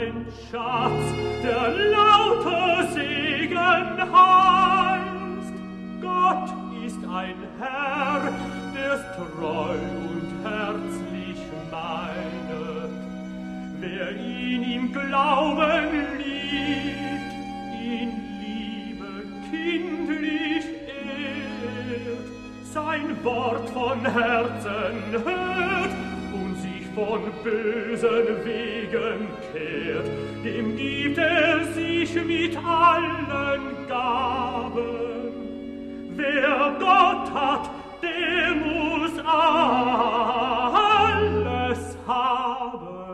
Gott ist ein Schatz, der lauter Segen heißt. Gott ist ein Herr, der's treu und herzlich meinet. Wer ihn im Glauben liebt, in Liebe kindlich ehrt, sein Wort von Herzen hört von bösen Wegen kehrt, dem gibt er sich mit allen Gaben. Wer Gott hat, der muss alles haben.